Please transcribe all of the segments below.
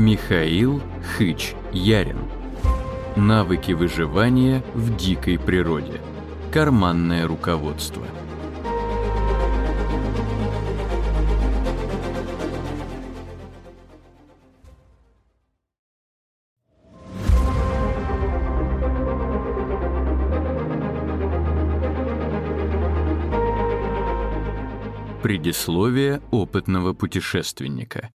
Михаил Хыч Ярин. Навыки выживания в дикой природе. Карманное руководство. Предисловие опытного путешественника.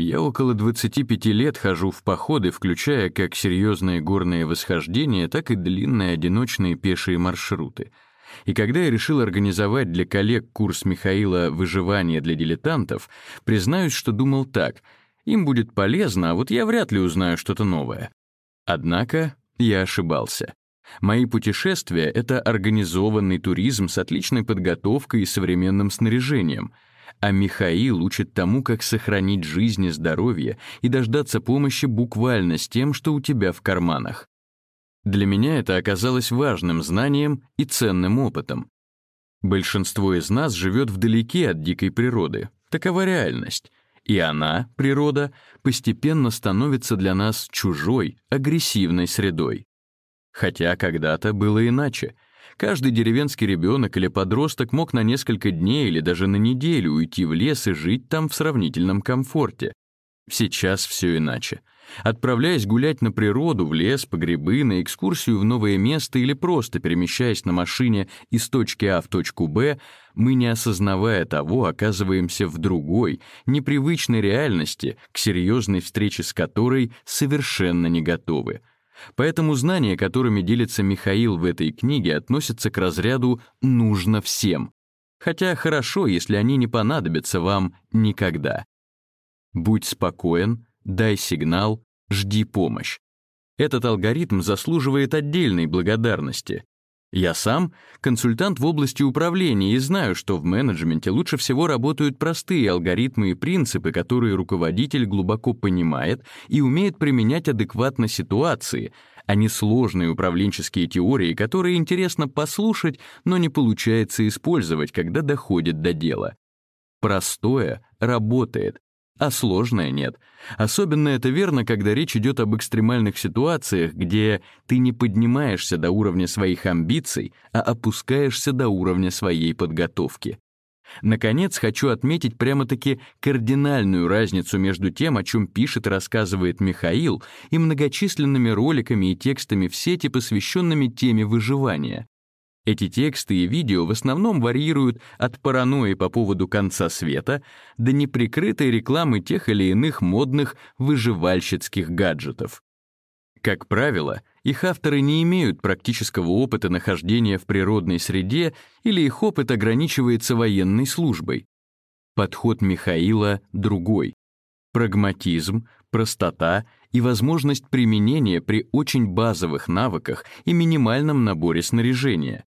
Я около 25 лет хожу в походы, включая как серьезные горные восхождения, так и длинные одиночные пешие маршруты. И когда я решил организовать для коллег курс Михаила «Выживание для дилетантов», признаюсь, что думал так — им будет полезно, а вот я вряд ли узнаю что-то новое. Однако я ошибался. Мои путешествия — это организованный туризм с отличной подготовкой и современным снаряжением — а Михаил учит тому, как сохранить жизнь и здоровье и дождаться помощи буквально с тем, что у тебя в карманах. Для меня это оказалось важным знанием и ценным опытом. Большинство из нас живет вдалеке от дикой природы. Такова реальность. И она, природа, постепенно становится для нас чужой, агрессивной средой. Хотя когда-то было иначе — Каждый деревенский ребенок или подросток мог на несколько дней или даже на неделю уйти в лес и жить там в сравнительном комфорте. Сейчас все иначе. Отправляясь гулять на природу, в лес, по грибы, на экскурсию в новое место или просто перемещаясь на машине из точки А в точку Б, мы, не осознавая того, оказываемся в другой, непривычной реальности, к серьезной встрече с которой совершенно не готовы. Поэтому знания, которыми делится Михаил в этой книге, относятся к разряду «нужно всем». Хотя хорошо, если они не понадобятся вам никогда. Будь спокоен, дай сигнал, жди помощь. Этот алгоритм заслуживает отдельной благодарности. Я сам консультант в области управления и знаю, что в менеджменте лучше всего работают простые алгоритмы и принципы, которые руководитель глубоко понимает и умеет применять адекватно ситуации, а не сложные управленческие теории, которые интересно послушать, но не получается использовать, когда доходит до дела. Простое работает, а сложное нет. Особенно это верно, когда речь идет об экстремальных ситуациях, где ты не поднимаешься до уровня своих амбиций, а опускаешься до уровня своей подготовки. Наконец, хочу отметить прямо-таки кардинальную разницу между тем, о чем пишет и рассказывает Михаил, и многочисленными роликами и текстами в сети, посвященными теме выживания. Эти тексты и видео в основном варьируют от паранойи по поводу конца света до неприкрытой рекламы тех или иных модных выживальщицких гаджетов. Как правило, их авторы не имеют практического опыта нахождения в природной среде или их опыт ограничивается военной службой. Подход Михаила другой. Прагматизм, простота и возможность применения при очень базовых навыках и минимальном наборе снаряжения.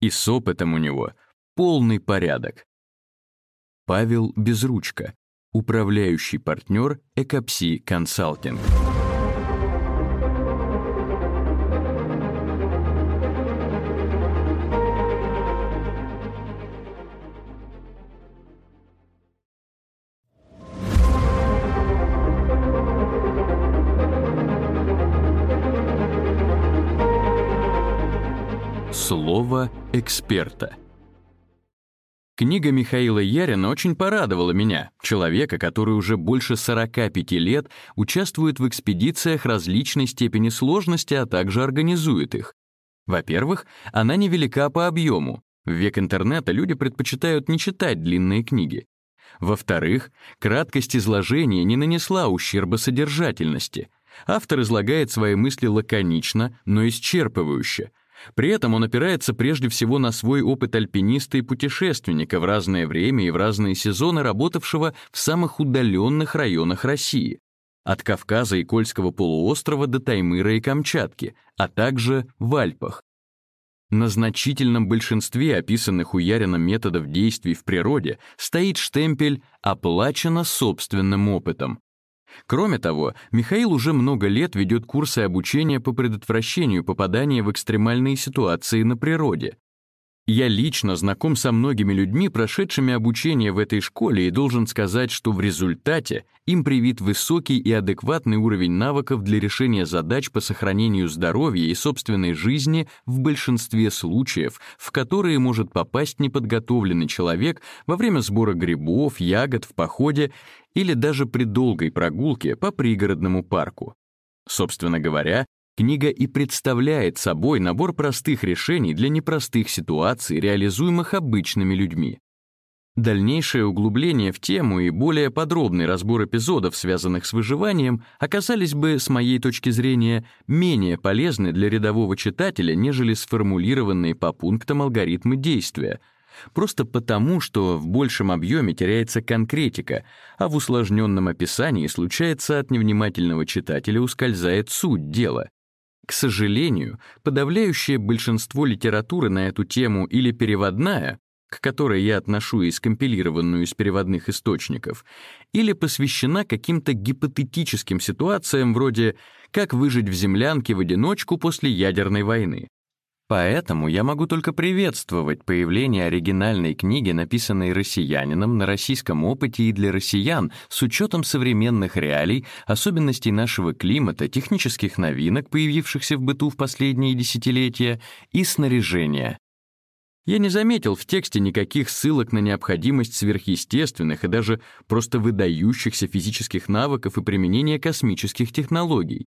И с опытом у него полный порядок. Павел Безручка, управляющий партнер Экопси Консалтинг. Слово эксперта. Книга Михаила Ярина очень порадовала меня, человека, который уже больше 45 лет участвует в экспедициях различной степени сложности, а также организует их. Во-первых, она невелика по объему. В век интернета люди предпочитают не читать длинные книги. Во-вторых, краткость изложения не нанесла ущерба содержательности. Автор излагает свои мысли лаконично, но исчерпывающе — при этом он опирается прежде всего на свой опыт альпиниста и путешественника в разное время и в разные сезоны, работавшего в самых удаленных районах России, от Кавказа и Кольского полуострова до Таймыра и Камчатки, а также в Альпах. На значительном большинстве описанных у Ярина методов действий в природе стоит штемпель «оплачено собственным опытом», Кроме того, Михаил уже много лет ведет курсы обучения по предотвращению попадания в экстремальные ситуации на природе. Я лично знаком со многими людьми, прошедшими обучение в этой школе, и должен сказать, что в результате им привит высокий и адекватный уровень навыков для решения задач по сохранению здоровья и собственной жизни в большинстве случаев, в которые может попасть неподготовленный человек во время сбора грибов, ягод в походе или даже при долгой прогулке по пригородному парку. Собственно говоря, Книга и представляет собой набор простых решений для непростых ситуаций, реализуемых обычными людьми. Дальнейшее углубление в тему и более подробный разбор эпизодов, связанных с выживанием, оказались бы, с моей точки зрения, менее полезны для рядового читателя, нежели сформулированные по пунктам алгоритмы действия, просто потому, что в большем объеме теряется конкретика, а в усложненном описании случается от невнимательного читателя ускользает суть дела. К сожалению, подавляющее большинство литературы на эту тему или переводная, к которой я отношу и скомпилированную из переводных источников, или посвящена каким-то гипотетическим ситуациям вроде «как выжить в землянке в одиночку после ядерной войны». Поэтому я могу только приветствовать появление оригинальной книги, написанной россиянином на российском опыте и для россиян с учетом современных реалий, особенностей нашего климата, технических новинок, появившихся в быту в последние десятилетия, и снаряжения. Я не заметил в тексте никаких ссылок на необходимость сверхъестественных и даже просто выдающихся физических навыков и применения космических технологий.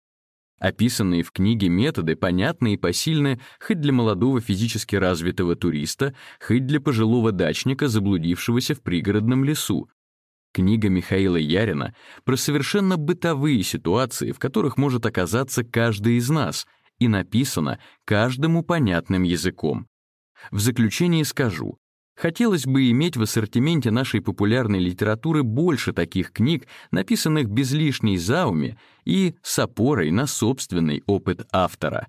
Описанные в книге методы понятны и посильны хоть для молодого физически развитого туриста, хоть для пожилого дачника, заблудившегося в пригородном лесу. Книга Михаила Ярина про совершенно бытовые ситуации, в которых может оказаться каждый из нас, и написана каждому понятным языком. В заключение скажу, Хотелось бы иметь в ассортименте нашей популярной литературы больше таких книг, написанных без лишней зауми и с опорой на собственный опыт автора.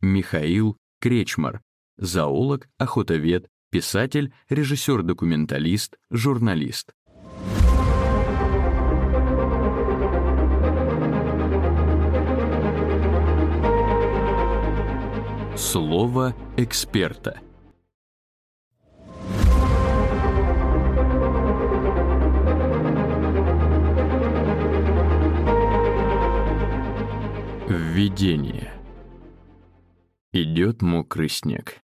Михаил Кречмар, зоолог, охотовед, писатель, режиссер-документалист, журналист. Слово эксперта — Введение. Идет мокрый снег.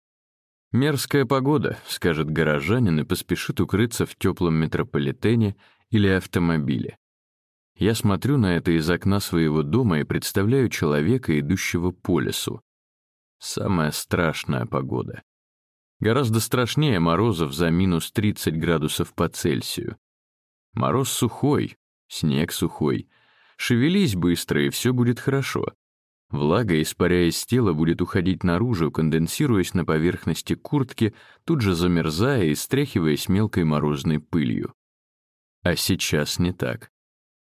«Мерзкая погода», — скажет горожанин и поспешит укрыться в теплом метрополитене или автомобиле. Я смотрю на это из окна своего дома и представляю человека, идущего по лесу. Самая страшная погода. Гораздо страшнее морозов за минус 30 градусов по Цельсию. Мороз сухой, снег сухой. Шевелись быстро, и все будет хорошо. Влага, испаряясь с тела, будет уходить наружу, конденсируясь на поверхности куртки, тут же замерзая и стряхиваясь мелкой морозной пылью. А сейчас не так.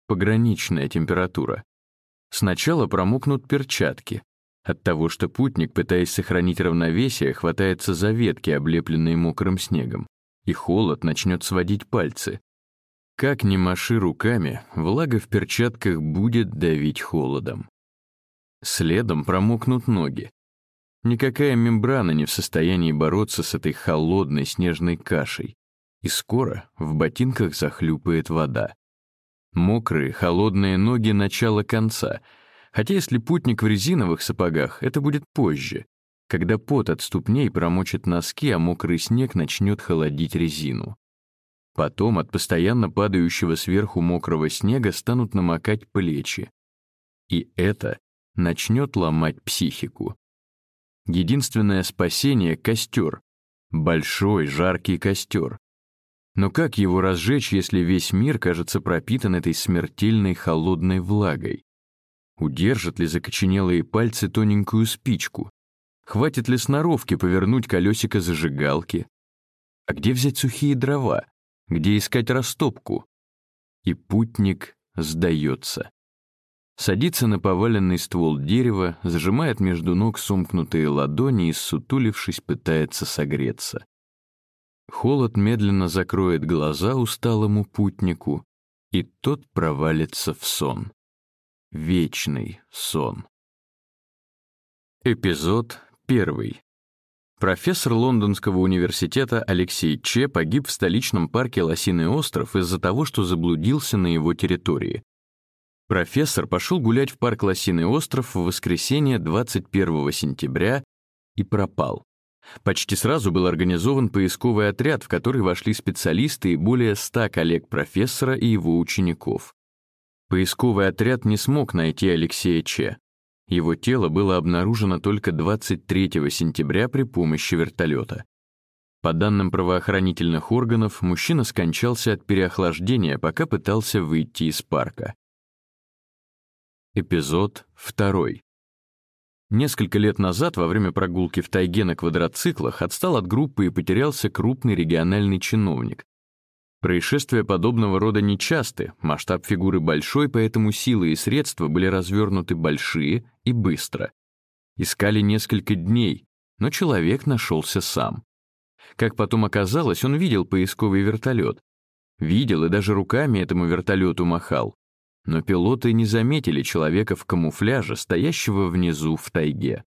Пограничная температура. Сначала промокнут перчатки. От того, что путник, пытаясь сохранить равновесие, хватается за ветки, облепленные мокрым снегом, и холод начнет сводить пальцы. Как ни маши руками, влага в перчатках будет давить холодом. Следом промокнут ноги. Никакая мембрана не в состоянии бороться с этой холодной снежной кашей. И скоро в ботинках захлюпает вода. Мокрые, холодные ноги — начало конца. Хотя если путник в резиновых сапогах, это будет позже, когда пот от ступней промочит носки, а мокрый снег начнет холодить резину. Потом от постоянно падающего сверху мокрого снега станут намокать плечи. И это начнет ломать психику. Единственное спасение — костер. Большой, жаркий костер. Но как его разжечь, если весь мир кажется пропитан этой смертельной холодной влагой? Удержат ли закоченелые пальцы тоненькую спичку? Хватит ли сноровки повернуть колесико зажигалки? А где взять сухие дрова? Где искать растопку? И путник сдается. Садится на поваленный ствол дерева, зажимает между ног сомкнутые ладони и, сутулившись, пытается согреться. Холод медленно закроет глаза усталому путнику, и тот провалится в сон. Вечный сон. Эпизод первый. Профессор Лондонского университета Алексей Че погиб в столичном парке Лосиный остров из-за того, что заблудился на его территории. Профессор пошел гулять в парк Лосиный остров в воскресенье 21 сентября и пропал. Почти сразу был организован поисковый отряд, в который вошли специалисты и более ста коллег профессора и его учеников. Поисковый отряд не смог найти Алексея Че. Его тело было обнаружено только 23 сентября при помощи вертолета. По данным правоохранительных органов, мужчина скончался от переохлаждения, пока пытался выйти из парка. Эпизод 2. Несколько лет назад, во время прогулки в тайге на квадроциклах, отстал от группы и потерялся крупный региональный чиновник. Происшествия подобного рода нечасты, масштаб фигуры большой, поэтому силы и средства были развернуты большие и быстро. Искали несколько дней, но человек нашелся сам. Как потом оказалось, он видел поисковый вертолет. Видел и даже руками этому вертолету махал. Но пилоты не заметили человека в камуфляже, стоящего внизу в тайге.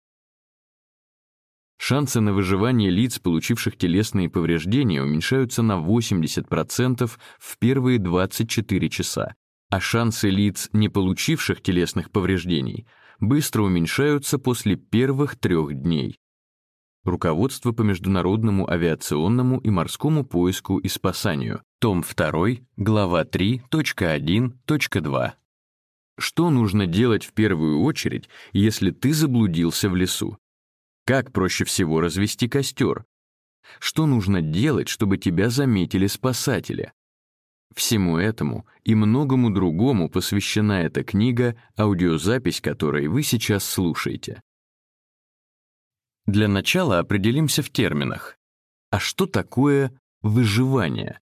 Шансы на выживание лиц, получивших телесные повреждения, уменьшаются на 80% в первые 24 часа, а шансы лиц, не получивших телесных повреждений, быстро уменьшаются после первых трех дней. Руководство по международному авиационному и морскому поиску и спасанию. Том 2, глава 3.1.2. Что нужно делать в первую очередь, если ты заблудился в лесу? Как проще всего развести костер? Что нужно делать, чтобы тебя заметили спасатели? Всему этому и многому другому посвящена эта книга, аудиозапись которой вы сейчас слушаете. Для начала определимся в терминах. А что такое выживание?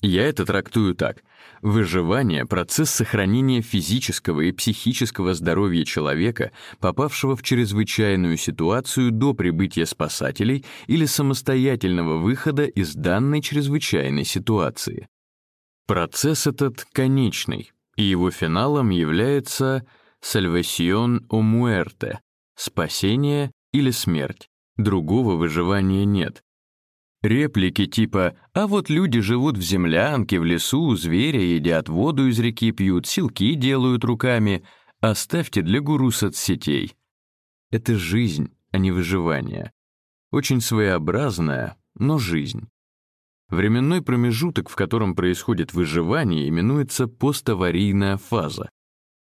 Я это трактую так. Выживание — процесс сохранения физического и психического здоровья человека, попавшего в чрезвычайную ситуацию до прибытия спасателей или самостоятельного выхода из данной чрезвычайной ситуации. Процесс этот конечный, и его финалом является «salvación o muerte» — спасение или смерть. Другого выживания нет, Реплики типа «А вот люди живут в землянке, в лесу, зверя едят, воду из реки пьют, силки делают руками. Оставьте для гуру соцсетей». Это жизнь, а не выживание. Очень своеобразная, но жизнь. Временной промежуток, в котором происходит выживание, именуется поставарийная фаза.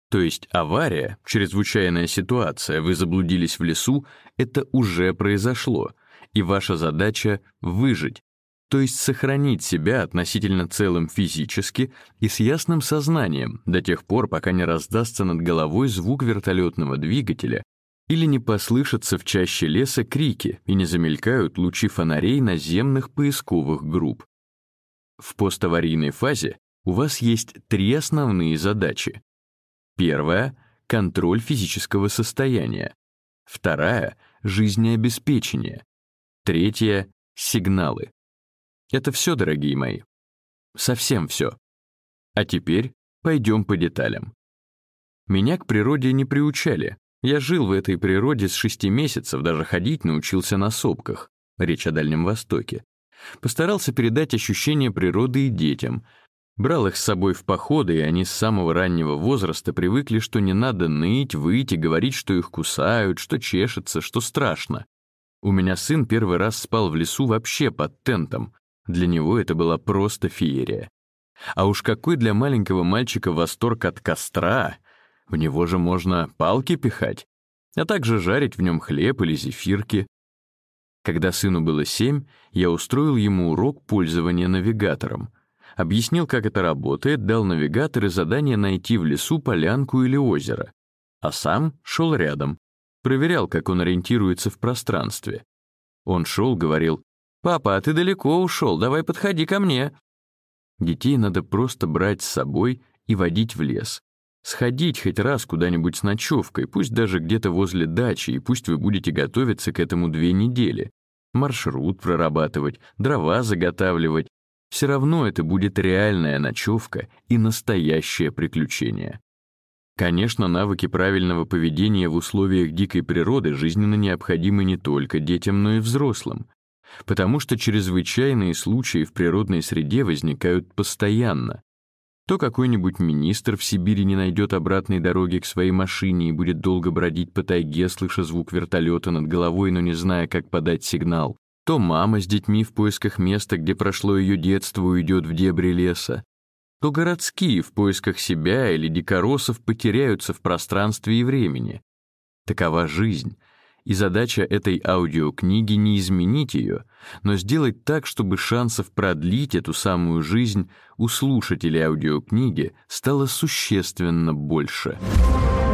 То есть авария, чрезвычайная ситуация, вы заблудились в лесу, это уже произошло — и ваша задача — выжить, то есть сохранить себя относительно целым физически и с ясным сознанием до тех пор, пока не раздастся над головой звук вертолетного двигателя или не послышатся в чаще леса крики и не замелькают лучи фонарей наземных поисковых групп. В поставарийной фазе у вас есть три основные задачи. Первая — контроль физического состояния. Вторая — жизнеобеспечение. Третье — сигналы. Это все, дорогие мои. Совсем все. А теперь пойдем по деталям. Меня к природе не приучали. Я жил в этой природе с шести месяцев, даже ходить научился на сопках. Речь о Дальнем Востоке. Постарался передать ощущение природы и детям. Брал их с собой в походы, и они с самого раннего возраста привыкли, что не надо ныть, выйти, говорить, что их кусают, что чешется, что страшно. У меня сын первый раз спал в лесу вообще под тентом. Для него это была просто феерия. А уж какой для маленького мальчика восторг от костра! В него же можно палки пихать, а также жарить в нем хлеб или зефирки. Когда сыну было семь, я устроил ему урок пользования навигатором. Объяснил, как это работает, дал навигатору задание найти в лесу полянку или озеро. А сам шел рядом, проверял, как он ориентируется в пространстве. Он шел, говорил, «Папа, а ты далеко ушел, давай подходи ко мне». Детей надо просто брать с собой и водить в лес. Сходить хоть раз куда-нибудь с ночевкой, пусть даже где-то возле дачи, и пусть вы будете готовиться к этому две недели. Маршрут прорабатывать, дрова заготавливать. Все равно это будет реальная ночевка и настоящее приключение. Конечно, навыки правильного поведения в условиях дикой природы жизненно необходимы не только детям, но и взрослым, потому что чрезвычайные случаи в природной среде возникают постоянно. То какой-нибудь министр в Сибири не найдет обратной дороги к своей машине и будет долго бродить по тайге, слыша звук вертолета над головой, но не зная, как подать сигнал. То мама с детьми в поисках места, где прошло ее детство, уйдет в дебри леса то городские в поисках себя или дикоросов потеряются в пространстве и времени. Такова жизнь, и задача этой аудиокниги не изменить ее, но сделать так, чтобы шансов продлить эту самую жизнь у слушателей аудиокниги стало существенно больше. Музыка